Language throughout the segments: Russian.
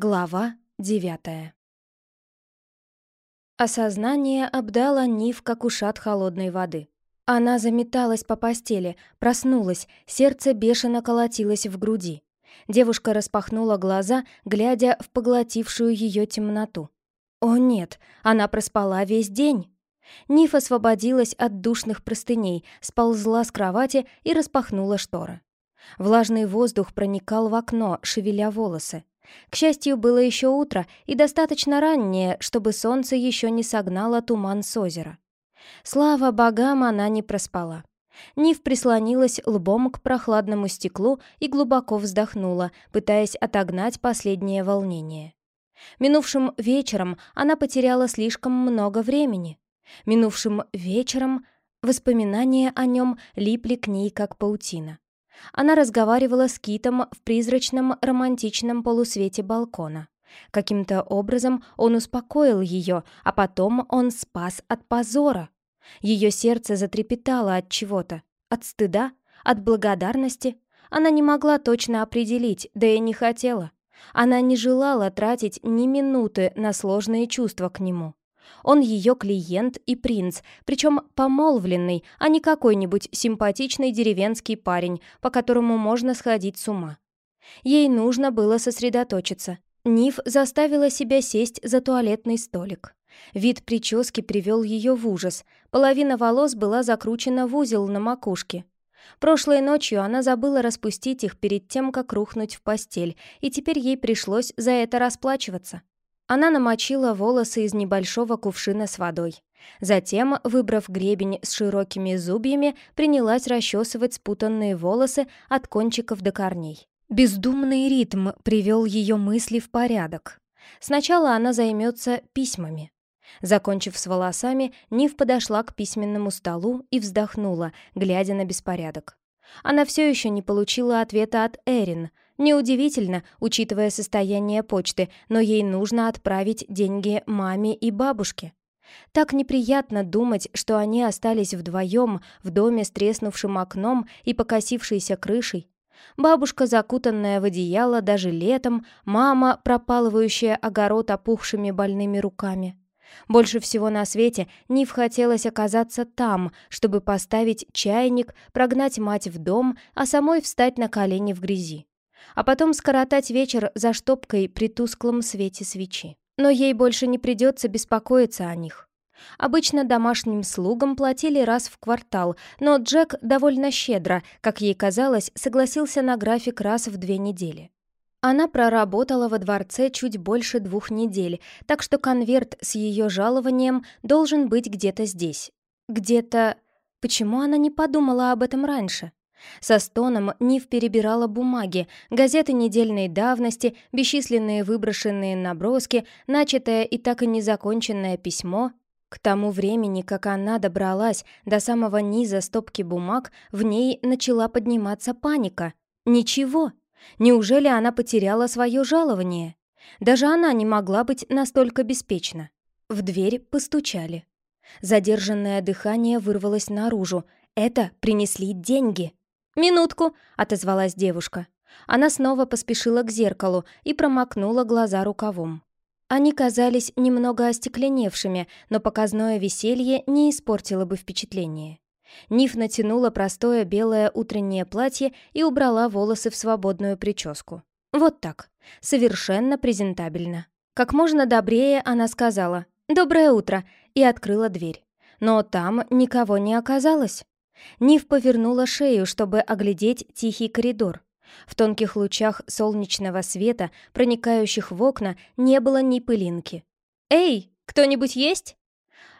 Глава девятая Осознание обдало Нив, как ушат холодной воды. Она заметалась по постели, проснулась, сердце бешено колотилось в груди. Девушка распахнула глаза, глядя в поглотившую ее темноту. О нет, она проспала весь день. Ниф освободилась от душных простыней, сползла с кровати и распахнула шторы. Влажный воздух проникал в окно, шевеля волосы. К счастью, было еще утро и достаточно раннее, чтобы солнце еще не согнало туман с озера. Слава богам, она не проспала. Нив прислонилась лбом к прохладному стеклу и глубоко вздохнула, пытаясь отогнать последнее волнение. Минувшим вечером она потеряла слишком много времени. Минувшим вечером воспоминания о нем липли к ней, как паутина. Она разговаривала с Китом в призрачном романтичном полусвете балкона. Каким-то образом он успокоил ее, а потом он спас от позора. Ее сердце затрепетало от чего-то, от стыда, от благодарности. Она не могла точно определить, да и не хотела. Она не желала тратить ни минуты на сложные чувства к нему. Он ее клиент и принц, причем помолвленный, а не какой-нибудь симпатичный деревенский парень, по которому можно сходить с ума. Ей нужно было сосредоточиться. Ниф заставила себя сесть за туалетный столик. Вид прически привел ее в ужас. Половина волос была закручена в узел на макушке. Прошлой ночью она забыла распустить их перед тем, как рухнуть в постель, и теперь ей пришлось за это расплачиваться. Она намочила волосы из небольшого кувшина с водой. Затем, выбрав гребень с широкими зубьями, принялась расчесывать спутанные волосы от кончиков до корней. Бездумный ритм привел ее мысли в порядок. Сначала она займется письмами. Закончив с волосами, Нив подошла к письменному столу и вздохнула, глядя на беспорядок. Она все еще не получила ответа от Эрин, Неудивительно, учитывая состояние почты, но ей нужно отправить деньги маме и бабушке. Так неприятно думать, что они остались вдвоем в доме с треснувшим окном и покосившейся крышей. Бабушка, закутанная в одеяло даже летом, мама, пропалывающая огород опухшими больными руками. Больше всего на свете Нив хотелось оказаться там, чтобы поставить чайник, прогнать мать в дом, а самой встать на колени в грязи а потом скоротать вечер за штопкой при тусклом свете свечи. Но ей больше не придется беспокоиться о них. Обычно домашним слугам платили раз в квартал, но Джек довольно щедро, как ей казалось, согласился на график раз в две недели. Она проработала во дворце чуть больше двух недель, так что конверт с ее жалованием должен быть где-то здесь. Где-то... Почему она не подумала об этом раньше? Со стоном Нив перебирала бумаги, газеты недельной давности, бесчисленные выброшенные наброски, начатое и так и незаконченное письмо. К тому времени, как она добралась до самого низа стопки бумаг, в ней начала подниматься паника. Ничего! Неужели она потеряла свое жалование? Даже она не могла быть настолько беспечна. В дверь постучали. Задержанное дыхание вырвалось наружу. Это принесли деньги. «Минутку», — отозвалась девушка. Она снова поспешила к зеркалу и промокнула глаза рукавом. Они казались немного остекленевшими, но показное веселье не испортило бы впечатление. Ниф натянула простое белое утреннее платье и убрала волосы в свободную прическу. Вот так. Совершенно презентабельно. Как можно добрее она сказала «Доброе утро» и открыла дверь. Но там никого не оказалось. Нив повернула шею, чтобы оглядеть тихий коридор. В тонких лучах солнечного света, проникающих в окна, не было ни пылинки. «Эй, кто-нибудь есть?»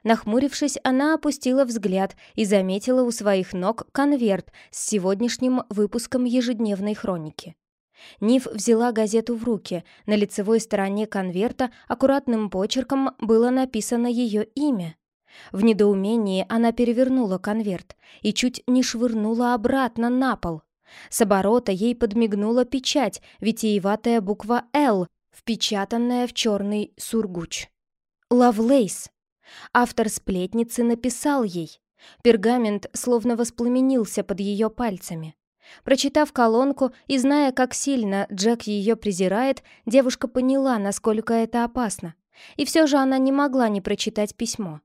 Нахмурившись, она опустила взгляд и заметила у своих ног конверт с сегодняшним выпуском ежедневной хроники. Нив взяла газету в руки. На лицевой стороне конверта аккуратным почерком было написано ее имя. В недоумении она перевернула конверт и чуть не швырнула обратно на пол. С оборота ей подмигнула печать, витиеватая буква «Л», впечатанная в черный сургуч. «Лавлейс». Автор сплетницы написал ей. Пергамент словно воспламенился под ее пальцами. Прочитав колонку и зная, как сильно Джек ее презирает, девушка поняла, насколько это опасно. И все же она не могла не прочитать письмо.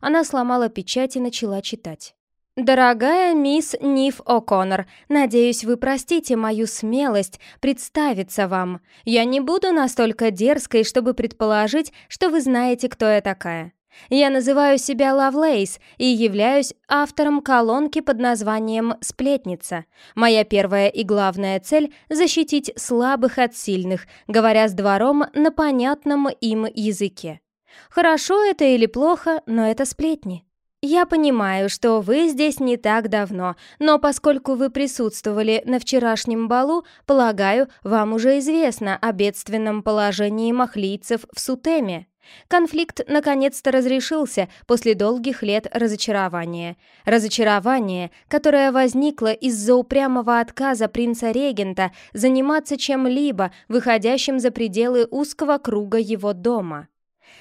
Она сломала печать и начала читать. «Дорогая мисс Ниф О'Коннор, надеюсь, вы простите мою смелость представиться вам. Я не буду настолько дерзкой, чтобы предположить, что вы знаете, кто я такая. Я называю себя Лавлейс и являюсь автором колонки под названием «Сплетница». Моя первая и главная цель — защитить слабых от сильных, говоря с двором на понятном им языке. Хорошо это или плохо, но это сплетни. Я понимаю, что вы здесь не так давно, но поскольку вы присутствовали на вчерашнем балу, полагаю, вам уже известно о бедственном положении махлийцев в Сутеме. Конфликт наконец-то разрешился после долгих лет разочарования. Разочарование, которое возникло из-за упрямого отказа принца-регента заниматься чем-либо, выходящим за пределы узкого круга его дома.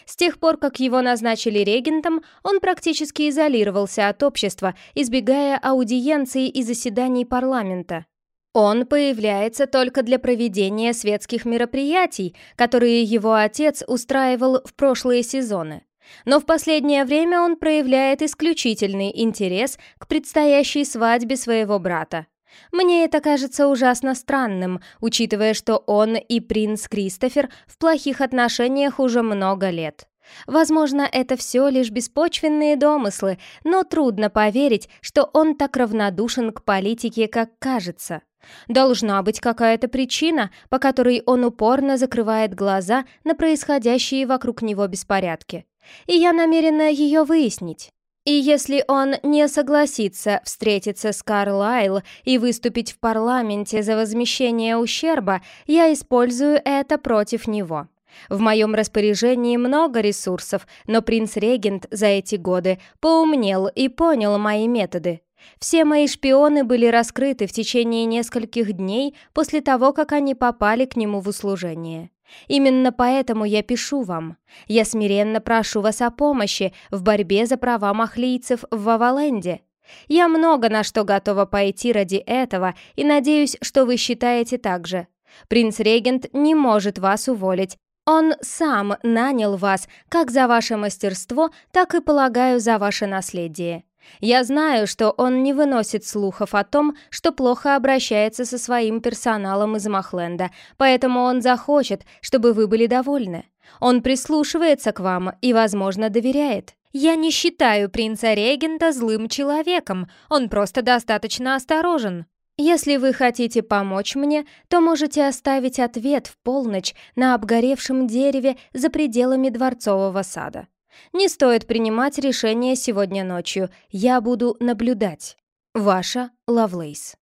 С тех пор, как его назначили регентом, он практически изолировался от общества, избегая аудиенций и заседаний парламента. Он появляется только для проведения светских мероприятий, которые его отец устраивал в прошлые сезоны. Но в последнее время он проявляет исключительный интерес к предстоящей свадьбе своего брата. Мне это кажется ужасно странным, учитывая, что он и принц Кристофер в плохих отношениях уже много лет. Возможно, это все лишь беспочвенные домыслы, но трудно поверить, что он так равнодушен к политике, как кажется. Должна быть какая-то причина, по которой он упорно закрывает глаза на происходящие вокруг него беспорядки. И я намерена ее выяснить. И если он не согласится встретиться с Карлайл и выступить в парламенте за возмещение ущерба, я использую это против него. В моем распоряжении много ресурсов, но принц-регент за эти годы поумнел и понял мои методы. Все мои шпионы были раскрыты в течение нескольких дней после того, как они попали к нему в услужение. Именно поэтому я пишу вам. Я смиренно прошу вас о помощи в борьбе за права махлийцев в Ваваленде. Я много на что готова пойти ради этого и надеюсь, что вы считаете так же. Принц-регент не может вас уволить. Он сам нанял вас как за ваше мастерство, так и, полагаю, за ваше наследие. Я знаю, что он не выносит слухов о том, что плохо обращается со своим персоналом из Махленда, поэтому он захочет, чтобы вы были довольны. Он прислушивается к вам и, возможно, доверяет. Я не считаю принца-регента злым человеком, он просто достаточно осторожен. Если вы хотите помочь мне, то можете оставить ответ в полночь на обгоревшем дереве за пределами дворцового сада. Не стоит принимать решение сегодня ночью. Я буду наблюдать. Ваша Лавлейс.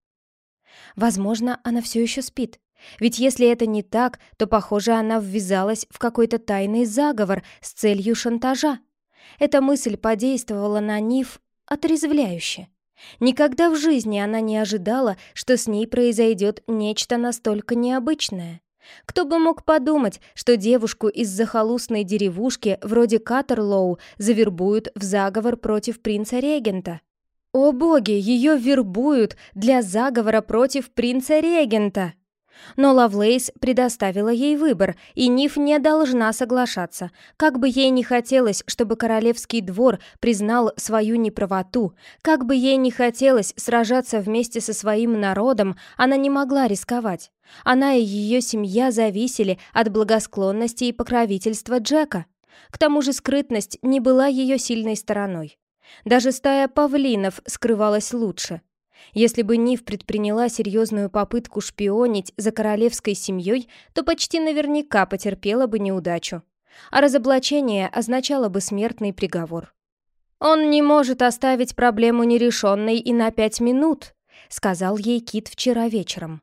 Возможно, она все еще спит. Ведь если это не так, то, похоже, она ввязалась в какой-то тайный заговор с целью шантажа. Эта мысль подействовала на Ниф отрезвляюще. Никогда в жизни она не ожидала, что с ней произойдет нечто настолько необычное. Кто бы мог подумать, что девушку из захолустной деревушки вроде Катерлоу завербуют в заговор против принца-регента? О боги, ее вербуют для заговора против принца-регента! Но Лавлейс предоставила ей выбор, и Ниф не должна соглашаться. Как бы ей не хотелось, чтобы королевский двор признал свою неправоту, как бы ей не хотелось сражаться вместе со своим народом, она не могла рисковать. Она и ее семья зависели от благосклонности и покровительства Джека. К тому же скрытность не была ее сильной стороной. Даже стая павлинов скрывалась лучше. Если бы Нив предприняла серьезную попытку шпионить за королевской семьей, то почти наверняка потерпела бы неудачу. А разоблачение означало бы смертный приговор. «Он не может оставить проблему нерешенной и на пять минут», сказал ей Кит вчера вечером.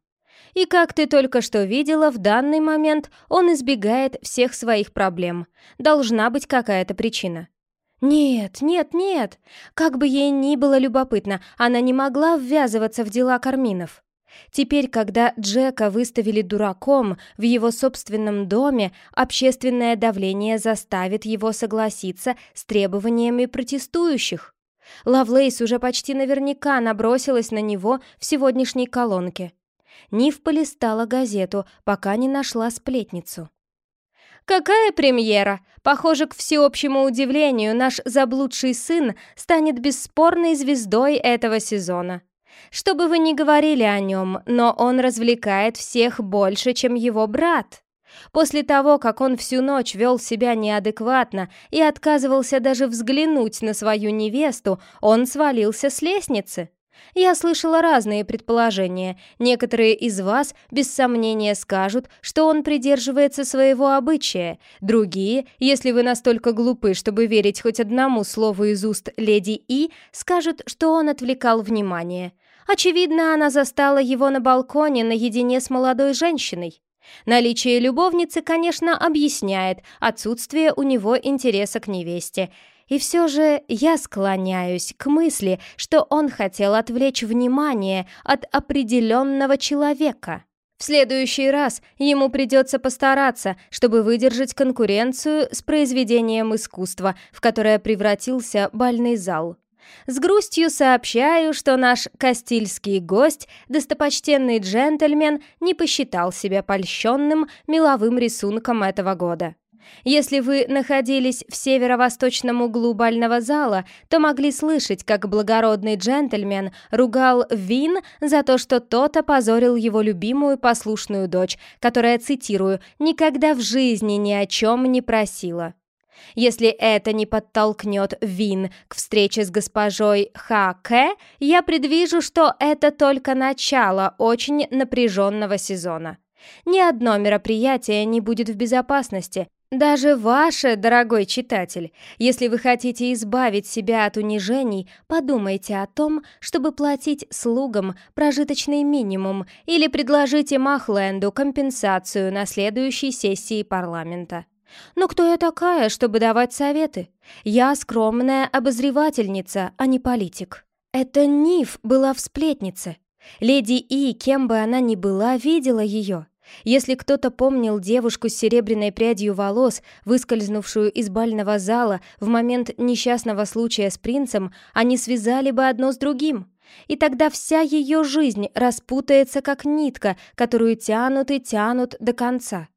И как ты только что видела, в данный момент он избегает всех своих проблем. Должна быть какая-то причина. Нет, нет, нет. Как бы ей ни было любопытно, она не могла ввязываться в дела Карминов. Теперь, когда Джека выставили дураком в его собственном доме, общественное давление заставит его согласиться с требованиями протестующих. Лавлейс уже почти наверняка набросилась на него в сегодняшней колонке. Нив полистала газету, пока не нашла сплетницу. «Какая премьера! Похоже, к всеобщему удивлению, наш заблудший сын станет бесспорной звездой этого сезона. Что бы вы ни говорили о нем, но он развлекает всех больше, чем его брат. После того, как он всю ночь вел себя неадекватно и отказывался даже взглянуть на свою невесту, он свалился с лестницы. Я слышала разные предположения. Некоторые из вас без сомнения скажут, что он придерживается своего обычая. Другие, если вы настолько глупы, чтобы верить хоть одному слову из уст леди И, скажут, что он отвлекал внимание. Очевидно, она застала его на балконе наедине с молодой женщиной. Наличие любовницы, конечно, объясняет отсутствие у него интереса к невесте. И все же я склоняюсь к мысли, что он хотел отвлечь внимание от определенного человека. В следующий раз ему придется постараться, чтобы выдержать конкуренцию с произведением искусства, в которое превратился бальный зал. С грустью сообщаю, что наш кастильский гость, достопочтенный джентльмен, не посчитал себя польщенным меловым рисунком этого года. Если вы находились в северо-восточном углу бального зала, то могли слышать, как благородный джентльмен ругал Вин за то, что тот опозорил его любимую послушную дочь, которая, цитирую, «никогда в жизни ни о чем не просила». Если это не подтолкнет Вин к встрече с госпожой Ха Кэ, я предвижу, что это только начало очень напряженного сезона. Ни одно мероприятие не будет в безопасности, даже ваше, дорогой читатель, если вы хотите избавить себя от унижений, подумайте о том, чтобы платить слугам прожиточный минимум или предложите Махленду компенсацию на следующей сессии парламента. Но кто я такая, чтобы давать советы? Я скромная обозревательница, а не политик. Это Ниф была в сплетнице. Леди И, кем бы она ни была, видела ее. Если кто-то помнил девушку с серебряной прядью волос, выскользнувшую из бального зала в момент несчастного случая с принцем, они связали бы одно с другим. И тогда вся ее жизнь распутается, как нитка, которую тянут и тянут до конца.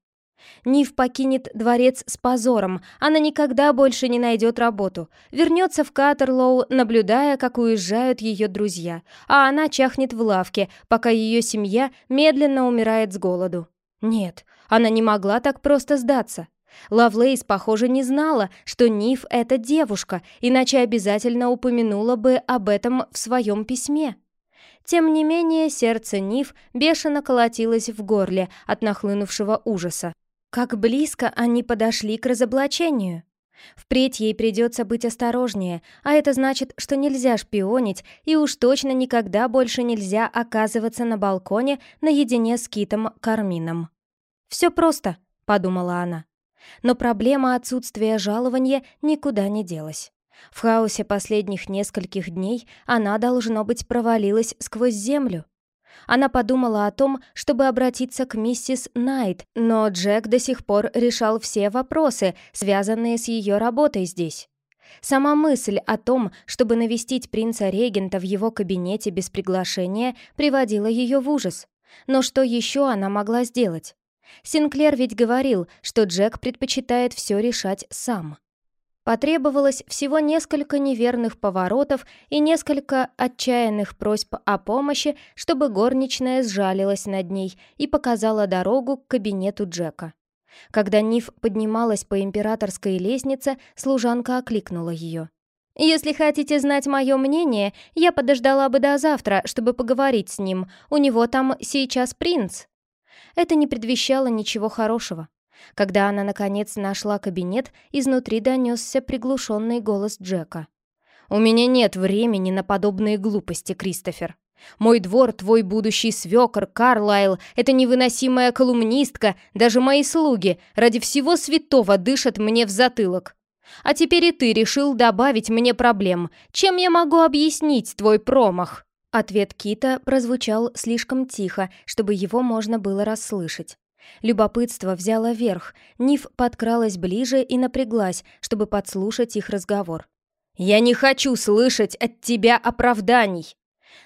Нив покинет дворец с позором, она никогда больше не найдет работу. Вернется в Катерлоу, наблюдая, как уезжают ее друзья, а она чахнет в лавке, пока ее семья медленно умирает с голоду. Нет, она не могла так просто сдаться. Лавлейс, похоже, не знала, что Нив — это девушка, иначе обязательно упомянула бы об этом в своем письме. Тем не менее, сердце Нив бешено колотилось в горле от нахлынувшего ужаса. Как близко они подошли к разоблачению. Впредь ей придется быть осторожнее, а это значит, что нельзя шпионить, и уж точно никогда больше нельзя оказываться на балконе наедине с Китом Кармином. «Все просто», — подумала она. Но проблема отсутствия жалования никуда не делась. В хаосе последних нескольких дней она, должно быть, провалилась сквозь землю. Она подумала о том, чтобы обратиться к миссис Найт, но Джек до сих пор решал все вопросы, связанные с ее работой здесь. Сама мысль о том, чтобы навестить принца-регента в его кабинете без приглашения, приводила ее в ужас. Но что еще она могла сделать? Синклер ведь говорил, что Джек предпочитает все решать сам. Потребовалось всего несколько неверных поворотов и несколько отчаянных просьб о помощи, чтобы горничная сжалилась над ней и показала дорогу к кабинету Джека. Когда Ниф поднималась по императорской лестнице, служанка окликнула ее. «Если хотите знать мое мнение, я подождала бы до завтра, чтобы поговорить с ним. У него там сейчас принц». Это не предвещало ничего хорошего. Когда она, наконец, нашла кабинет, изнутри донесся приглушенный голос Джека. «У меня нет времени на подобные глупости, Кристофер. Мой двор, твой будущий свекор, Карлайл, это невыносимая колумнистка, даже мои слуги, ради всего святого дышат мне в затылок. А теперь и ты решил добавить мне проблем. Чем я могу объяснить твой промах?» Ответ Кита прозвучал слишком тихо, чтобы его можно было расслышать. Любопытство взяло верх, Ниф подкралась ближе и напряглась, чтобы подслушать их разговор. «Я не хочу слышать от тебя оправданий!»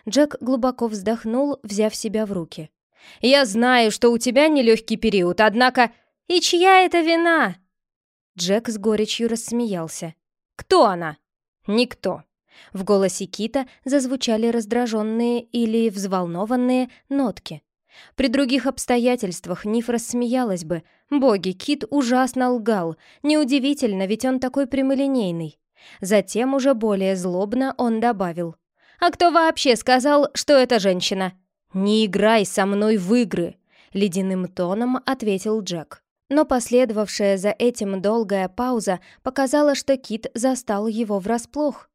Джек глубоко вздохнул, взяв себя в руки. «Я знаю, что у тебя нелегкий период, однако... И чья это вина?» Джек с горечью рассмеялся. «Кто она?» «Никто». В голосе Кита зазвучали раздраженные или взволнованные нотки. При других обстоятельствах Ниф рассмеялась бы. Боги, Кит ужасно лгал. Неудивительно, ведь он такой прямолинейный. Затем уже более злобно он добавил. «А кто вообще сказал, что это женщина?» «Не играй со мной в игры!» — ледяным тоном ответил Джек. Но последовавшая за этим долгая пауза показала, что Кит застал его врасплох.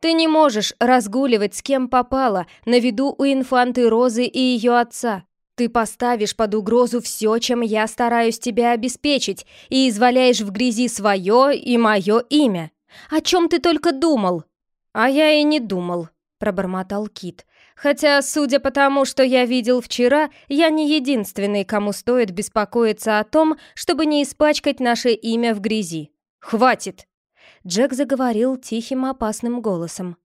«Ты не можешь разгуливать с кем попало на виду у инфанты Розы и ее отца. Ты поставишь под угрозу все, чем я стараюсь тебя обеспечить, и изваляешь в грязи свое и мое имя. О чем ты только думал?» «А я и не думал», — пробормотал Кит. «Хотя, судя по тому, что я видел вчера, я не единственный, кому стоит беспокоиться о том, чтобы не испачкать наше имя в грязи. Хватит!» Джек заговорил тихим опасным голосом.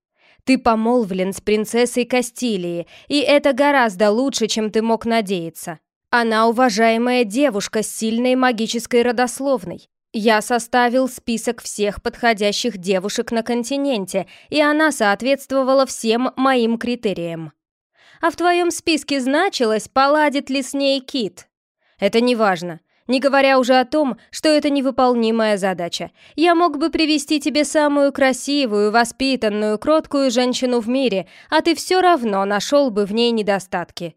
Ты помолвлен с принцессой Кастилии, и это гораздо лучше, чем ты мог надеяться. Она уважаемая девушка с сильной магической родословной. Я составил список всех подходящих девушек на континенте, и она соответствовала всем моим критериям. А в твоем списке значилось, поладит ли с ней Кит. Это не важно. Не говоря уже о том, что это невыполнимая задача. Я мог бы привести тебе самую красивую, воспитанную, кроткую женщину в мире, а ты все равно нашел бы в ней недостатки.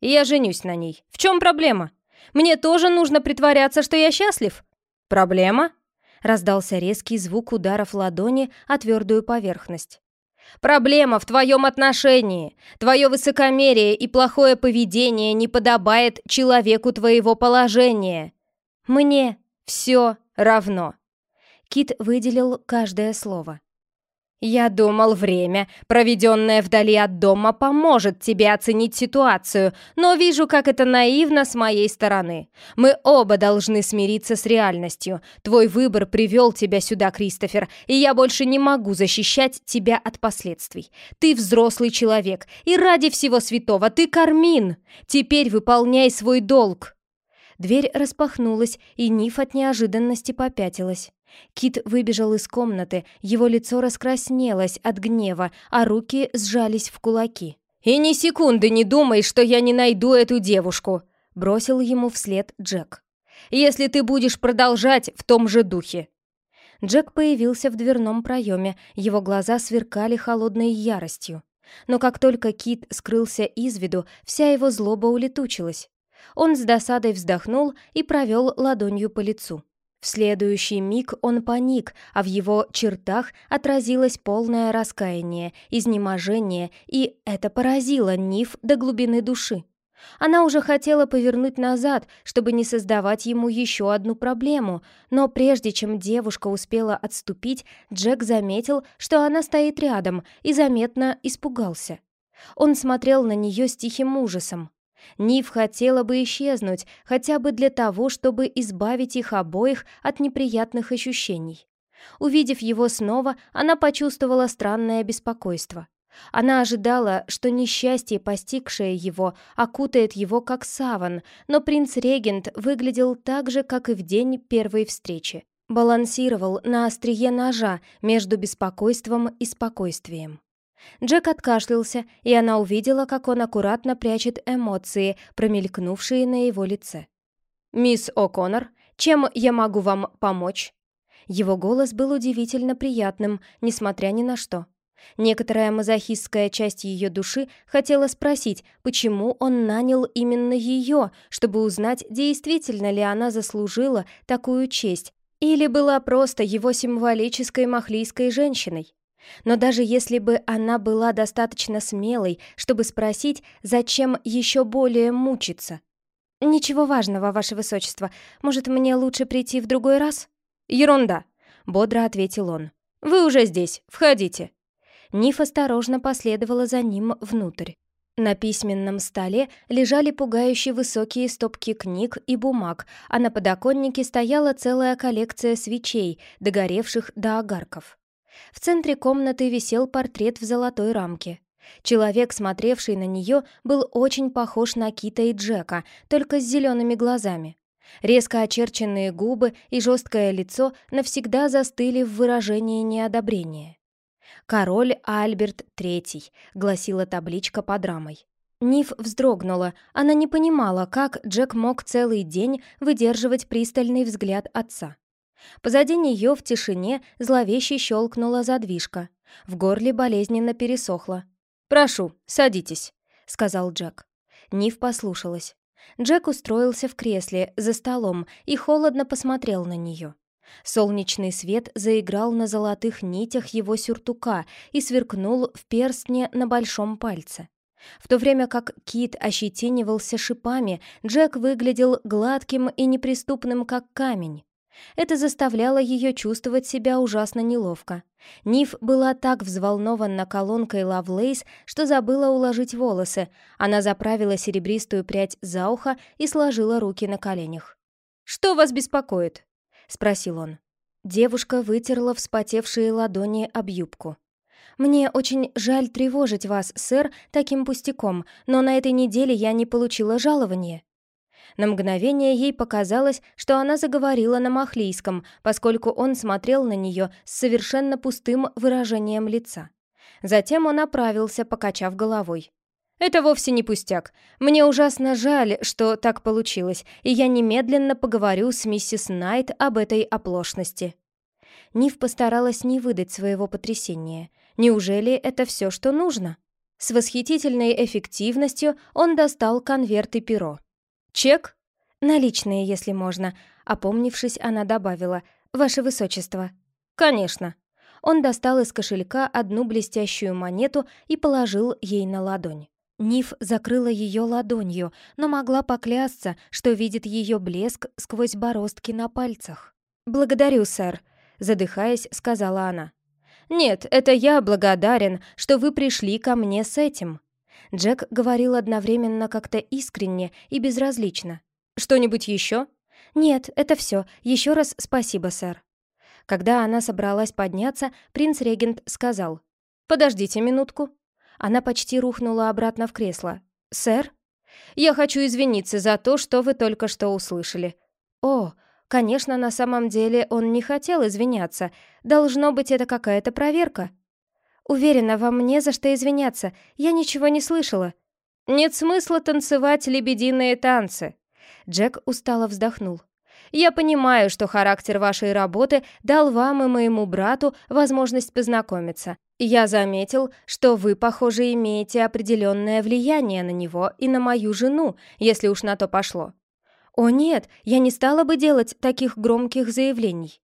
Я женюсь на ней. В чем проблема? Мне тоже нужно притворяться, что я счастлив? Проблема? Раздался резкий звук ударов ладони о твердую поверхность. Проблема в твоем отношении. Твое высокомерие и плохое поведение не подобает человеку твоего положения. Мне все равно. Кит выделил каждое слово. «Я думал, время, проведенное вдали от дома, поможет тебе оценить ситуацию, но вижу, как это наивно с моей стороны. Мы оба должны смириться с реальностью. Твой выбор привел тебя сюда, Кристофер, и я больше не могу защищать тебя от последствий. Ты взрослый человек, и ради всего святого ты Кармин. Теперь выполняй свой долг». Дверь распахнулась, и Ниф от неожиданности попятилась. Кит выбежал из комнаты, его лицо раскраснелось от гнева, а руки сжались в кулаки. «И ни секунды не думай, что я не найду эту девушку!» — бросил ему вслед Джек. «Если ты будешь продолжать в том же духе!» Джек появился в дверном проеме, его глаза сверкали холодной яростью. Но как только Кит скрылся из виду, вся его злоба улетучилась. Он с досадой вздохнул и провел ладонью по лицу. В следующий миг он паник, а в его чертах отразилось полное раскаяние, изнеможение, и это поразило Ниф до глубины души. Она уже хотела повернуть назад, чтобы не создавать ему еще одну проблему, но прежде чем девушка успела отступить, Джек заметил, что она стоит рядом, и заметно испугался. Он смотрел на нее с тихим ужасом. Нив хотела бы исчезнуть, хотя бы для того, чтобы избавить их обоих от неприятных ощущений. Увидев его снова, она почувствовала странное беспокойство. Она ожидала, что несчастье, постигшее его, окутает его как саван, но принц-регент выглядел так же, как и в день первой встречи. Балансировал на острие ножа между беспокойством и спокойствием. Джек откашлялся, и она увидела, как он аккуратно прячет эмоции, промелькнувшие на его лице. «Мисс О'Коннор, чем я могу вам помочь?» Его голос был удивительно приятным, несмотря ни на что. Некоторая мазохистская часть ее души хотела спросить, почему он нанял именно ее, чтобы узнать, действительно ли она заслужила такую честь, или была просто его символической махлийской женщиной. Но даже если бы она была достаточно смелой, чтобы спросить, зачем еще более мучиться? «Ничего важного, ваше высочество. Может, мне лучше прийти в другой раз?» «Ерунда», — бодро ответил он. «Вы уже здесь. Входите». Ниф осторожно последовала за ним внутрь. На письменном столе лежали пугающие высокие стопки книг и бумаг, а на подоконнике стояла целая коллекция свечей, догоревших до огарков. В центре комнаты висел портрет в золотой рамке. Человек, смотревший на нее, был очень похож на Кита и Джека, только с зелеными глазами. Резко очерченные губы и жесткое лицо навсегда застыли в выражении неодобрения. «Король Альберт III», — гласила табличка под рамой. Ниф вздрогнула. Она не понимала, как Джек мог целый день выдерживать пристальный взгляд отца. Позади нее в тишине зловеще щелкнула задвижка. В горле болезненно пересохло. «Прошу, садитесь», — сказал Джек. Ниф послушалась. Джек устроился в кресле за столом и холодно посмотрел на нее. Солнечный свет заиграл на золотых нитях его сюртука и сверкнул в перстне на большом пальце. В то время как Кит ощетинивался шипами, Джек выглядел гладким и неприступным, как камень. Это заставляло ее чувствовать себя ужасно неловко. Ниф была так взволнована колонкой Лавлейс, что забыла уложить волосы. Она заправила серебристую прядь за ухо и сложила руки на коленях. «Что вас беспокоит?» — спросил он. Девушка вытерла вспотевшие ладони об юбку. «Мне очень жаль тревожить вас, сэр, таким пустяком, но на этой неделе я не получила жалования». На мгновение ей показалось, что она заговорила на махлийском, поскольку он смотрел на нее с совершенно пустым выражением лица. Затем он оправился, покачав головой. «Это вовсе не пустяк. Мне ужасно жаль, что так получилось, и я немедленно поговорю с миссис Найт об этой оплошности». Нив постаралась не выдать своего потрясения. Неужели это все, что нужно? С восхитительной эффективностью он достал конверт и перо. «Чек?» «Наличные, если можно», — опомнившись, она добавила. «Ваше высочество». «Конечно». Он достал из кошелька одну блестящую монету и положил ей на ладонь. Ниф закрыла ее ладонью, но могла поклясться, что видит ее блеск сквозь бороздки на пальцах. «Благодарю, сэр», — задыхаясь, сказала она. «Нет, это я благодарен, что вы пришли ко мне с этим». Джек говорил одновременно как-то искренне и безразлично. «Что-нибудь еще?» «Нет, это все. Еще раз спасибо, сэр». Когда она собралась подняться, принц-регент сказал. «Подождите минутку». Она почти рухнула обратно в кресло. «Сэр?» «Я хочу извиниться за то, что вы только что услышали». «О, Конечно, на самом деле он не хотел извиняться. Должно быть, это какая-то проверка. Уверена, вам не за что извиняться. Я ничего не слышала. Нет смысла танцевать лебединые танцы. Джек устало вздохнул. Я понимаю, что характер вашей работы дал вам и моему брату возможность познакомиться. Я заметил, что вы, похоже, имеете определенное влияние на него и на мою жену, если уж на то пошло. «О нет, я не стала бы делать таких громких заявлений».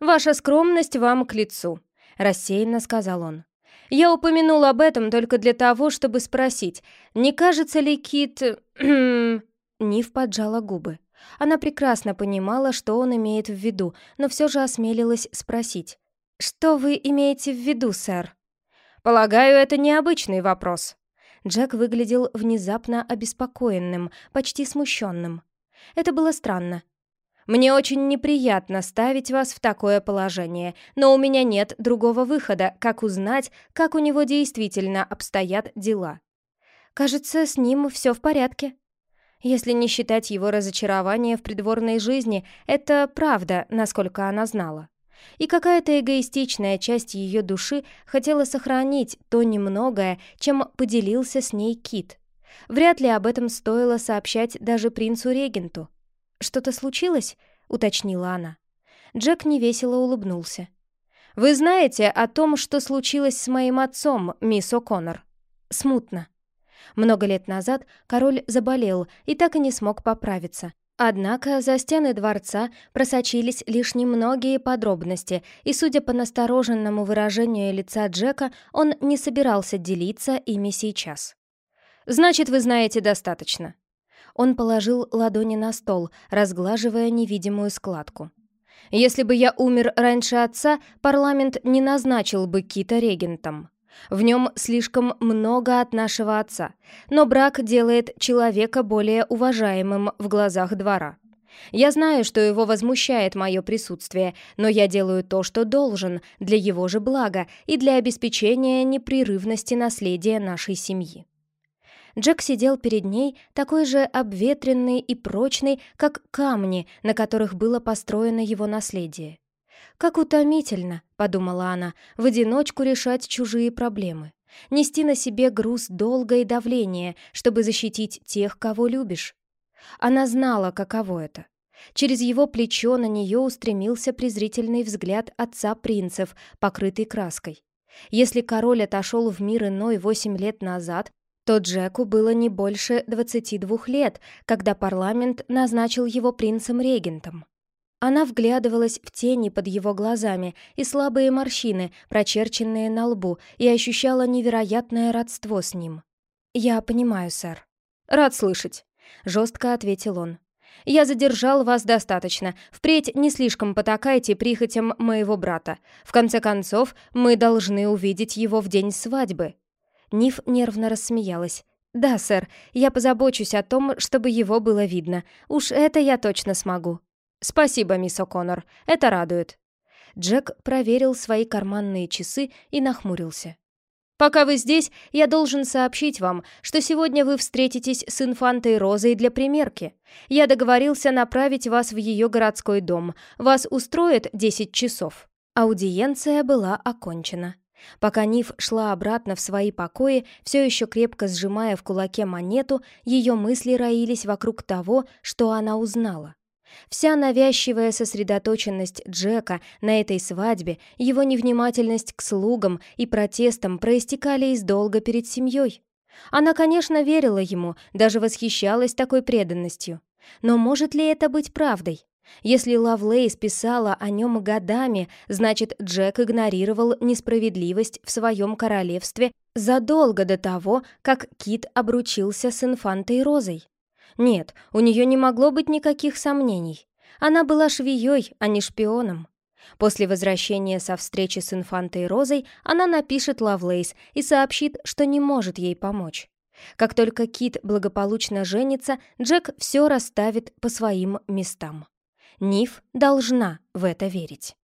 «Ваша скромность вам к лицу», — рассеянно сказал он. «Я упомянул об этом только для того, чтобы спросить, не кажется ли Кит...» Нив поджала губы. Она прекрасно понимала, что он имеет в виду, но все же осмелилась спросить. «Что вы имеете в виду, сэр?» «Полагаю, это необычный вопрос». Джек выглядел внезапно обеспокоенным, почти смущенным. Это было странно. «Мне очень неприятно ставить вас в такое положение, но у меня нет другого выхода, как узнать, как у него действительно обстоят дела. Кажется, с ним все в порядке». Если не считать его разочарования в придворной жизни, это правда, насколько она знала. И какая-то эгоистичная часть ее души хотела сохранить то немногое, чем поделился с ней Кит. Вряд ли об этом стоило сообщать даже принцу-регенту. «Что-то случилось?» — уточнила она. Джек невесело улыбнулся. «Вы знаете о том, что случилось с моим отцом, мисс О'Коннор?» «Смутно». Много лет назад король заболел и так и не смог поправиться. Однако за стены дворца просочились лишь немногие подробности, и, судя по настороженному выражению лица Джека, он не собирался делиться ими сейчас. Значит, вы знаете достаточно». Он положил ладони на стол, разглаживая невидимую складку. «Если бы я умер раньше отца, парламент не назначил бы Кита регентом. В нем слишком много от нашего отца, но брак делает человека более уважаемым в глазах двора. Я знаю, что его возмущает мое присутствие, но я делаю то, что должен, для его же блага и для обеспечения непрерывности наследия нашей семьи. Джек сидел перед ней, такой же обветренный и прочный, как камни, на которых было построено его наследие. «Как утомительно», — подумала она, — «в одиночку решать чужие проблемы. Нести на себе груз долга и давления, чтобы защитить тех, кого любишь». Она знала, каково это. Через его плечо на нее устремился презрительный взгляд отца принцев, покрытый краской. Если король отошел в мир иной восемь лет назад, то Джеку было не больше 22 лет, когда парламент назначил его принцем-регентом. Она вглядывалась в тени под его глазами и слабые морщины, прочерченные на лбу, и ощущала невероятное родство с ним. «Я понимаю, сэр». «Рад слышать», — жестко ответил он. «Я задержал вас достаточно. Впредь не слишком потакайте прихотям моего брата. В конце концов, мы должны увидеть его в день свадьбы». Ниф нервно рассмеялась. «Да, сэр, я позабочусь о том, чтобы его было видно. Уж это я точно смогу». «Спасибо, мисс О'Коннор, это радует». Джек проверил свои карманные часы и нахмурился. «Пока вы здесь, я должен сообщить вам, что сегодня вы встретитесь с инфантой Розой для примерки. Я договорился направить вас в ее городской дом. Вас устроит 10 часов». Аудиенция была окончена. Пока Ниф шла обратно в свои покои, все еще крепко сжимая в кулаке монету, ее мысли роились вокруг того, что она узнала. Вся навязчивая сосредоточенность Джека на этой свадьбе, его невнимательность к слугам и протестам проистекали из долга перед семьей. Она, конечно, верила ему, даже восхищалась такой преданностью. Но может ли это быть правдой? Если Лавлейс писала о нем годами, значит, Джек игнорировал несправедливость в своем королевстве задолго до того, как Кит обручился с инфантой Розой. Нет, у нее не могло быть никаких сомнений. Она была швеей, а не шпионом. После возвращения со встречи с инфантой Розой она напишет Лавлейс и сообщит, что не может ей помочь. Как только Кит благополучно женится, Джек все расставит по своим местам. Ниф должна в это верить.